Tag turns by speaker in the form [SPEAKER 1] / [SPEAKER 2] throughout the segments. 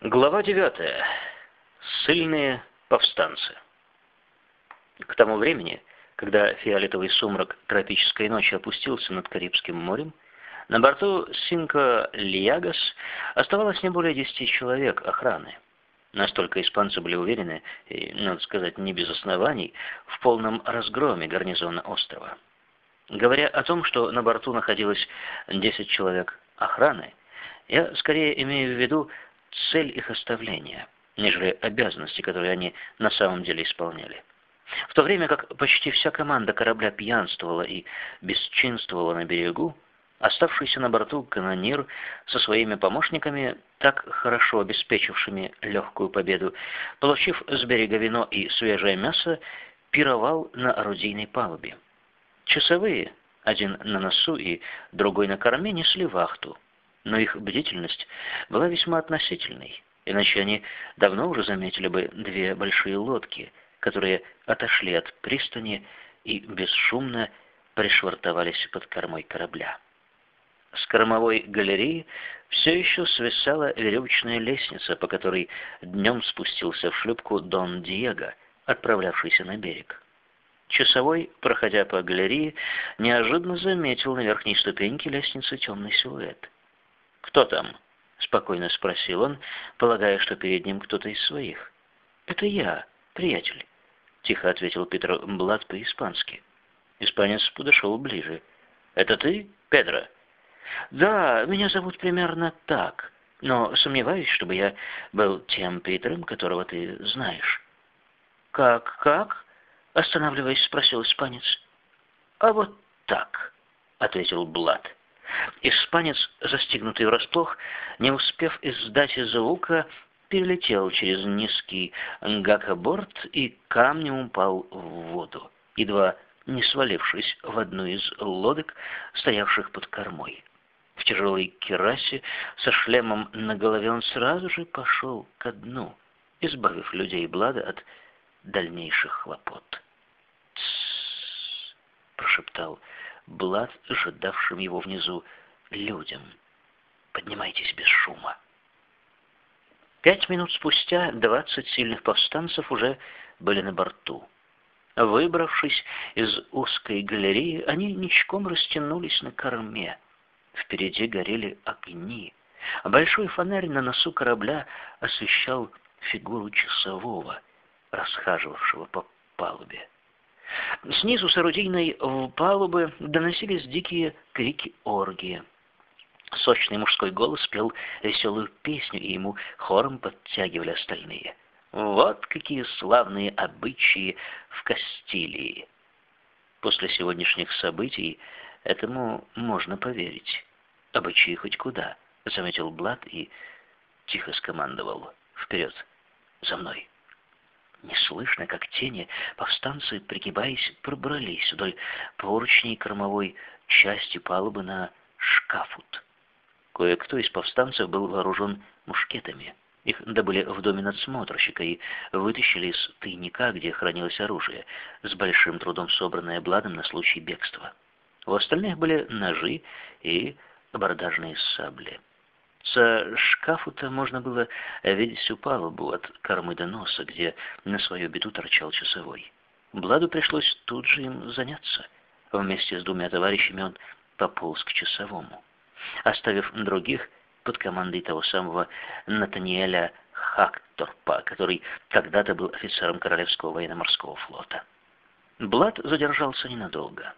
[SPEAKER 1] Глава 9. Сильные повстанцы. К тому времени, когда фиолетовый сумрак тропической ночи опустился над Карибским морем, на борту Синко Лиагас оставалось не более десяти человек охраны. Настолько испанцы были уверены, и, надо сказать, не без оснований, в полном разгроме гарнизона острова. Говоря о том, что на борту находилось 10 человек охраны, я скорее имею в виду цель их оставления, нежели обязанности, которые они на самом деле исполняли. В то время как почти вся команда корабля пьянствовала и бесчинствовала на берегу, оставшийся на борту канонир со своими помощниками, так хорошо обеспечившими легкую победу, получив с берега вино и свежее мясо, пировал на орудийной палубе. Часовые, один на носу и другой на корме, несли вахту, но их бдительность была весьма относительной, иначе они давно уже заметили бы две большие лодки, которые отошли от пристани и бесшумно пришвартовались под кормой корабля. С кормовой галереи все еще свисала веревочная лестница, по которой днем спустился в шлюпку Дон Диего, отправлявшийся на берег. Часовой, проходя по галерее, неожиданно заметил на верхней ступеньке лестницы темный силуэт. «Кто там?» — спокойно спросил он, полагая, что перед ним кто-то из своих. «Это я, приятель», — тихо ответил Петр Блад по-испански. Испанец подошел ближе. «Это ты, Педро?» «Да, меня зовут примерно так, но сомневаюсь, чтобы я был тем Питером, которого ты знаешь». «Как, как?» — останавливаясь, спросил испанец. «А вот так», — ответил Блад. Испанец, застигнутый врасплох, не успев издать звука, перелетел через низкий гакоборд и камнем упал в воду, едва не свалившись в одну из лодок, стоявших под кормой. В тяжелой керасе со шлемом на голове он сразу же пошел ко дну, избавив людей Блада от дальнейших хлопот. «Тссс!» — прошептал Блад, ожидавшим его внизу, людям. «Поднимайтесь без шума». Пять минут спустя двадцать сильных повстанцев уже были на борту. Выбравшись из узкой галереи, они ничком растянулись на корме. Впереди горели огни. Большой фонарь на носу корабля освещал фигуру часового, расхаживавшего по палубе. Снизу с орудийной палубы доносились дикие крики оргии. Сочный мужской голос пел веселую песню, и ему хором подтягивали остальные. Вот какие славные обычаи в Кастилии. После сегодняшних событий этому можно поверить. Обычаи хоть куда, заметил Блад и тихо скомандовал. Вперед, за мной. Неслышно, как тени, повстанцы, пригибаясь, пробрались вдоль поручней кормовой части палубы на шкафут. Кое-кто из повстанцев был вооружен мушкетами. Их добыли в доме надсмотрщика и вытащили из тайника, где хранилось оружие, с большим трудом собранное Бладом на случай бегства. У остальных были ножи и абордажные сабли. С шкафу-то можно было видеть всю палубу от кормы до носа, где на свою беду торчал часовой. Бладу пришлось тут же им заняться. Вместе с двумя товарищами он пополз к часовому, оставив других под командой того самого Натаниэля Хакторпа, который когда-то был офицером Королевского военно-морского флота. Блад задержался ненадолго.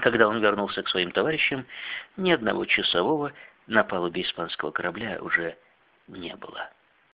[SPEAKER 1] Когда он вернулся к своим товарищам, ни одного часового на палубе испанского корабля уже не было.